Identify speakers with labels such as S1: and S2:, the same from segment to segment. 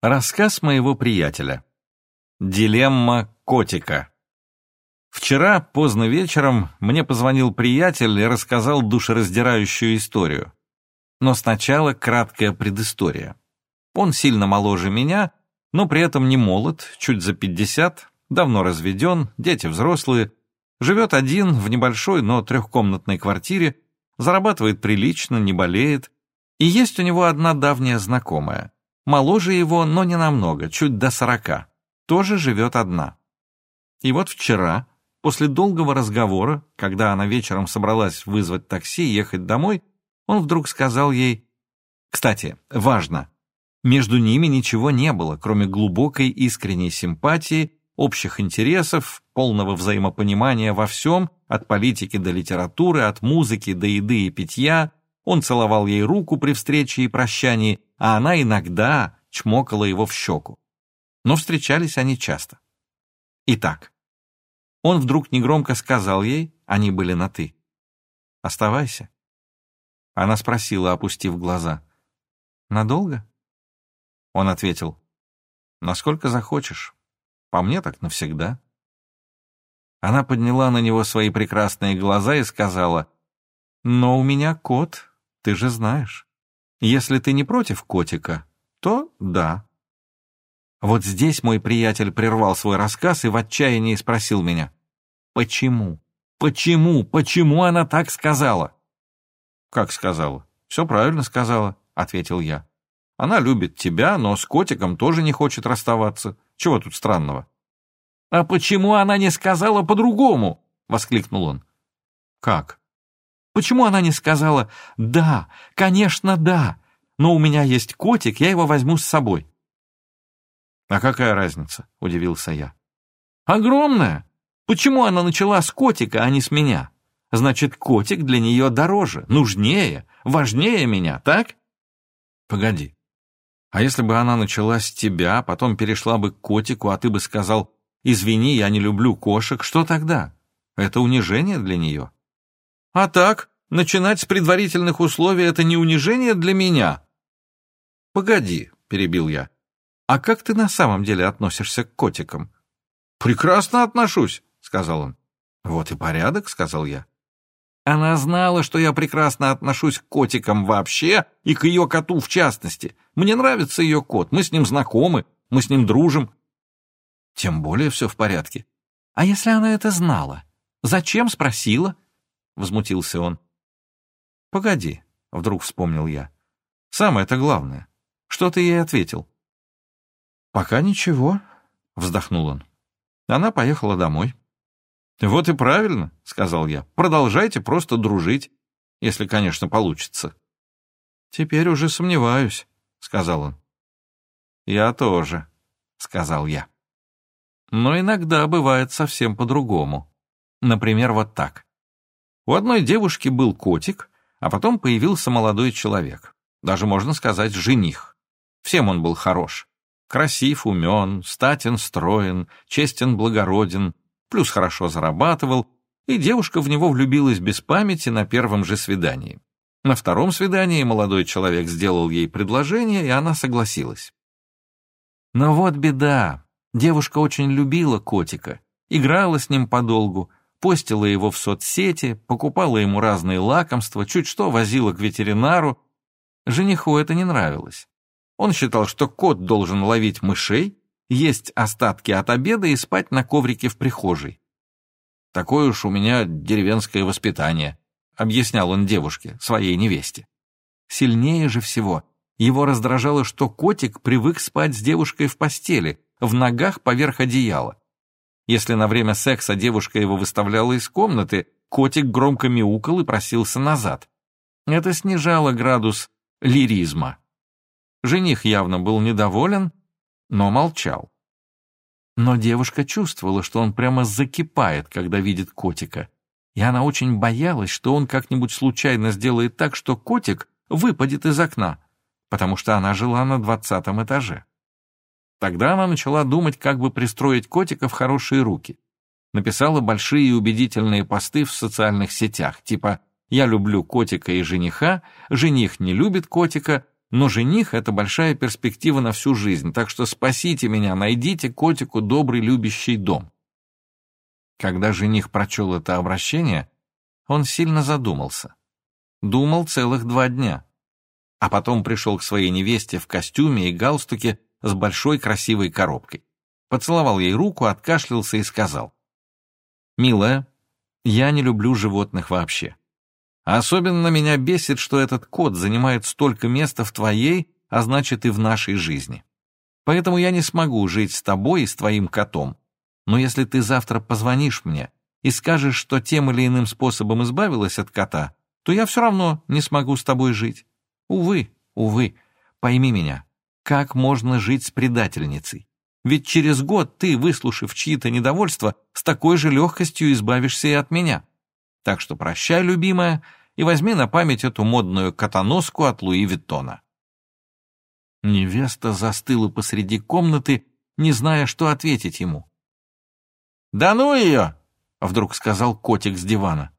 S1: Рассказ моего приятеля. Дилемма котика. Вчера, поздно вечером, мне позвонил приятель и рассказал душераздирающую историю. Но сначала краткая предыстория. Он сильно моложе меня, но при этом не молод, чуть за пятьдесят, давно разведен, дети взрослые, живет один в небольшой, но трехкомнатной квартире, зарабатывает прилично, не болеет, и есть у него одна давняя знакомая — Моложе его, но не намного, чуть до сорока. Тоже живет одна. И вот вчера, после долгого разговора, когда она вечером собралась вызвать такси и ехать домой, он вдруг сказал ей... Кстати, важно, между ними ничего не было, кроме глубокой искренней симпатии, общих интересов, полного взаимопонимания во всем, от политики до литературы, от музыки до еды и питья. Он целовал ей руку при встрече и прощании, а она иногда чмокала его в щеку. Но встречались они часто. Итак, он вдруг негромко сказал ей, они были на «ты». «Оставайся». Она спросила, опустив глаза. «Надолго?» Он ответил, «Насколько захочешь. По мне так навсегда». Она подняла на него свои прекрасные глаза и сказала, «Но у меня кот, ты же знаешь». Если ты не против котика, то да. Вот здесь мой приятель прервал свой рассказ и в отчаянии спросил меня. Почему? Почему? Почему она так сказала? Как сказала? Все правильно сказала, ответил я. Она любит тебя, но с котиком тоже не хочет расставаться. Чего тут странного? А почему она не сказала по-другому? Воскликнул он. Как? Почему она не сказала «да, конечно, да, но у меня есть котик, я его возьму с собой»? «А какая разница?» — удивился я. «Огромная! Почему она начала с котика, а не с меня? Значит, котик для нее дороже, нужнее, важнее меня, так?» «Погоди. А если бы она начала с тебя, потом перешла бы к котику, а ты бы сказал «извини, я не люблю кошек», что тогда? Это унижение для нее?» А так, начинать с предварительных условий — это не унижение для меня. Погоди, — перебил я. А как ты на самом деле относишься к котикам? Прекрасно отношусь, — сказал он. Вот и порядок, — сказал я. Она знала, что я прекрасно отношусь к котикам вообще и к ее коту в частности. Мне нравится ее кот, мы с ним знакомы, мы с ним дружим. Тем более все в порядке. А если она это знала? Зачем спросила? возмутился он. «Погоди», — вдруг вспомнил я. «Самое-то главное. Что ты ей ответил?» «Пока ничего», — вздохнул он. Она поехала домой. «Вот и правильно», — сказал я. «Продолжайте просто дружить, если, конечно, получится». «Теперь уже сомневаюсь», — сказал он. «Я тоже», — сказал я. Но иногда бывает совсем по-другому. Например, вот так. У одной девушки был котик, а потом появился молодой человек. Даже, можно сказать, жених. Всем он был хорош. Красив, умен, статен, строен, честен, благороден, плюс хорошо зарабатывал, и девушка в него влюбилась без памяти на первом же свидании. На втором свидании молодой человек сделал ей предложение, и она согласилась. Но вот беда. Девушка очень любила котика, играла с ним подолгу, постила его в соцсети, покупала ему разные лакомства, чуть что возила к ветеринару. Жениху это не нравилось. Он считал, что кот должен ловить мышей, есть остатки от обеда и спать на коврике в прихожей. «Такое уж у меня деревенское воспитание», — объяснял он девушке, своей невесте. Сильнее же всего его раздражало, что котик привык спать с девушкой в постели, в ногах поверх одеяла. Если на время секса девушка его выставляла из комнаты, котик громко мяукал и просился назад. Это снижало градус лиризма. Жених явно был недоволен, но молчал. Но девушка чувствовала, что он прямо закипает, когда видит котика, и она очень боялась, что он как-нибудь случайно сделает так, что котик выпадет из окна, потому что она жила на двадцатом этаже. Тогда она начала думать, как бы пристроить котика в хорошие руки. Написала большие и убедительные посты в социальных сетях, типа «Я люблю котика и жениха», «Жених не любит котика», но жених — это большая перспектива на всю жизнь, так что спасите меня, найдите котику добрый любящий дом». Когда жених прочел это обращение, он сильно задумался. Думал целых два дня. А потом пришел к своей невесте в костюме и галстуке с большой красивой коробкой. Поцеловал ей руку, откашлялся и сказал. «Милая, я не люблю животных вообще. особенно меня бесит, что этот кот занимает столько места в твоей, а значит и в нашей жизни. Поэтому я не смогу жить с тобой и с твоим котом. Но если ты завтра позвонишь мне и скажешь, что тем или иным способом избавилась от кота, то я все равно не смогу с тобой жить. Увы, увы, пойми меня, как можно жить с предательницей? Ведь через год ты, выслушав чьи-то недовольства, с такой же легкостью избавишься и от меня. Так что прощай, любимая, и возьми на память эту модную котоноску от Луи Виттона. Невеста застыла посреди комнаты, не зная, что ответить ему. «Да ну ее!» — вдруг сказал котик с дивана.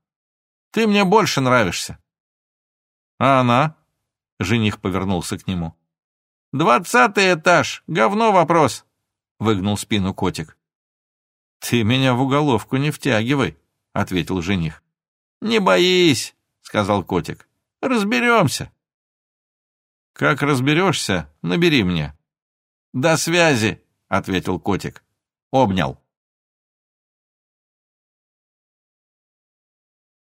S1: «Ты мне больше нравишься». «А она?» — жених повернулся к нему. «Двадцатый этаж! Говно вопрос!» — выгнул спину котик. «Ты меня в уголовку не втягивай», — ответил жених. «Не боись», — сказал котик. «Разберемся». «Как разберешься, набери мне». «До связи», — ответил котик. Обнял.